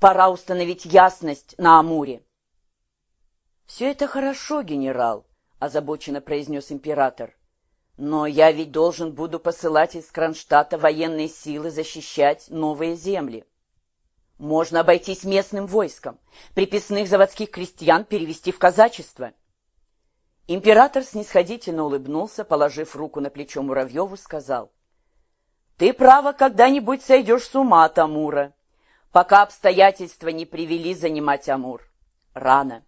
Пора установить ясность на Амуре. «Все это хорошо, генерал», — озабоченно произнес император. «Но я ведь должен буду посылать из Кронштадта военные силы защищать новые земли. Можно обойтись местным войском, приписных заводских крестьян перевести в казачество». Император снисходительно улыбнулся, положив руку на плечо Муравьеву, сказал, «Ты, право, когда-нибудь сойдешь с ума, Тамура, пока обстоятельства не привели занимать Амур. Рано».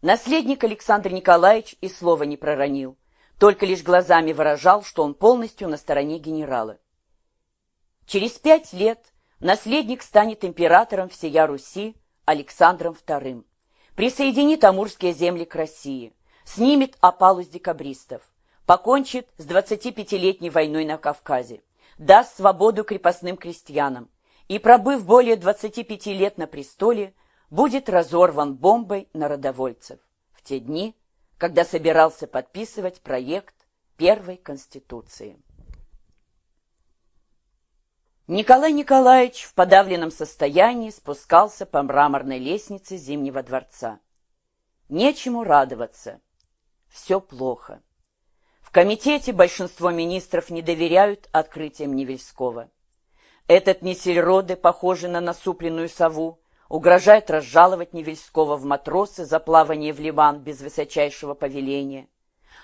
Наследник Александр Николаевич и слова не проронил, только лишь глазами выражал, что он полностью на стороне генерала. Через пять лет наследник станет императором всея Руси Александром II, присоединит Амурские земли к России – снимет опалу с декабристов, покончит с 25-летней войной на Кавказе, даст свободу крепостным крестьянам и, пробыв более 25 лет на престоле, будет разорван бомбой народовольцев в те дни, когда собирался подписывать проект первой Конституции. Николай Николаевич в подавленном состоянии спускался по мраморной лестнице Зимнего дворца. Нечему радоваться – все плохо. В комитете большинство министров не доверяют открытиям Невельского. Этот Несельроде, похожий на насупленную сову, угрожает разжаловать Невельского в матросы за плавание в Ливан без высочайшего повеления,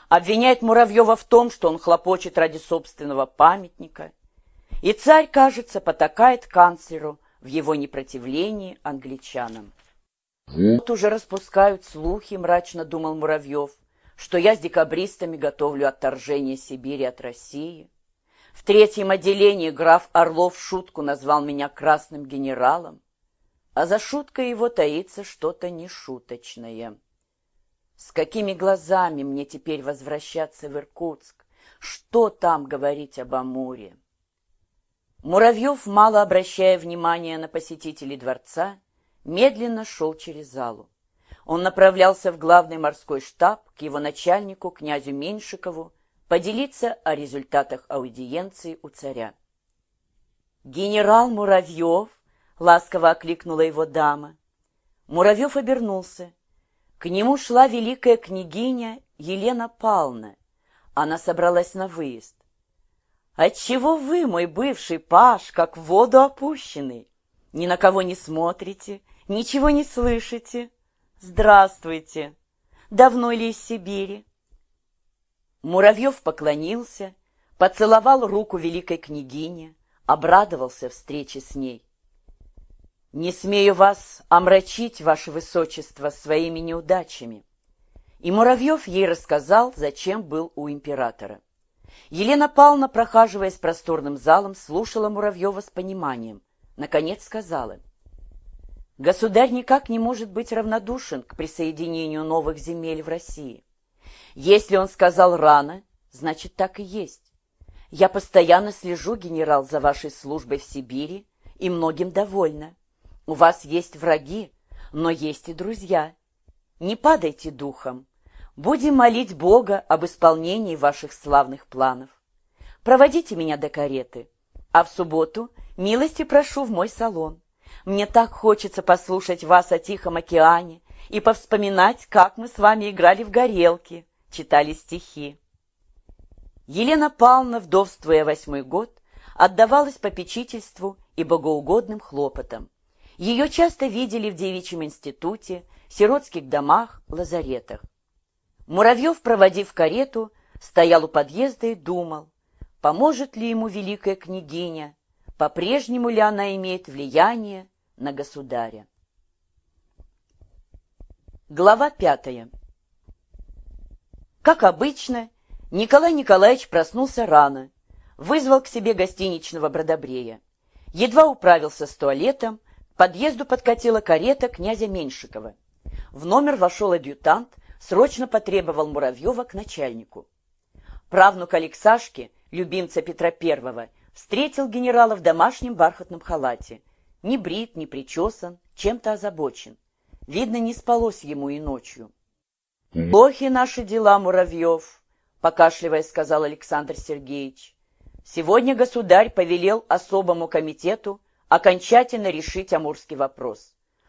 обвиняет Муравьева в том, что он хлопочет ради собственного памятника, и царь, кажется, потакает канцлеру в его непротивлении англичанам. Вот уже распускают слухи, мрачно думал Муравьев, что я с декабристами готовлю отторжение Сибири от России. В третьем отделении граф Орлов шутку назвал меня красным генералом, а за шуткой его таится что-то нешуточное. С какими глазами мне теперь возвращаться в Иркутск? Что там говорить об Амуре? Муравьев, мало обращая внимания на посетителей дворца, медленно шел через залу. Он направлялся в главный морской штаб к его начальнику, князю Меньшикову, поделиться о результатах аудиенции у царя. «Генерал Муравьев!» — ласково окликнула его дама. Муравьев обернулся. К нему шла великая княгиня Елена Павловна. Она собралась на выезд. «Отчего вы, мой бывший паш, как в воду опущенный? Ни на кого не смотрите, ничего не слышите?» «Здравствуйте! Давно ли из Сибири?» Муравьев поклонился, поцеловал руку великой княгине, обрадовался встрече с ней. «Не смею вас омрачить, ваше высочество, своими неудачами». И Муравьев ей рассказал, зачем был у императора. Елена Павловна, прохаживаясь просторным залом, слушала Муравьева с пониманием. Наконец сказала — Государь никак не может быть равнодушен к присоединению новых земель в России. Если он сказал рано, значит так и есть. Я постоянно слежу, генерал, за вашей службой в Сибири и многим довольна. У вас есть враги, но есть и друзья. Не падайте духом. Будем молить Бога об исполнении ваших славных планов. Проводите меня до кареты, а в субботу милости прошу в мой салон. Мне так хочется послушать вас о Тихом океане и повспоминать, как мы с вами играли в горелки, читали стихи. Елена Павловна, вдовствуя восьмой год, отдавалась попечительству и богоугодным хлопотам. Ее часто видели в девичьем институте, сиротских домах, лазаретах. Муравьев, проводив карету, стоял у подъезда и думал, поможет ли ему великая княгиня, по-прежнему ли она имеет влияние на государя. Глава пятая. Как обычно, Николай Николаевич проснулся рано, вызвал к себе гостиничного бродобрея. Едва управился с туалетом, к подъезду подкатила карета князя Меньшикова. В номер вошел адъютант, срочно потребовал Муравьева к начальнику. Правнук Алексашки, любимца Петра Первого, встретил генерала в домашнем бархатном халате – ни брит, ни причесан, чем-то озабочен. Видно, не спалось ему и ночью. «Плохи наши дела, Муравьев», — покашливая сказал Александр Сергеевич. «Сегодня государь повелел особому комитету окончательно решить амурский вопрос.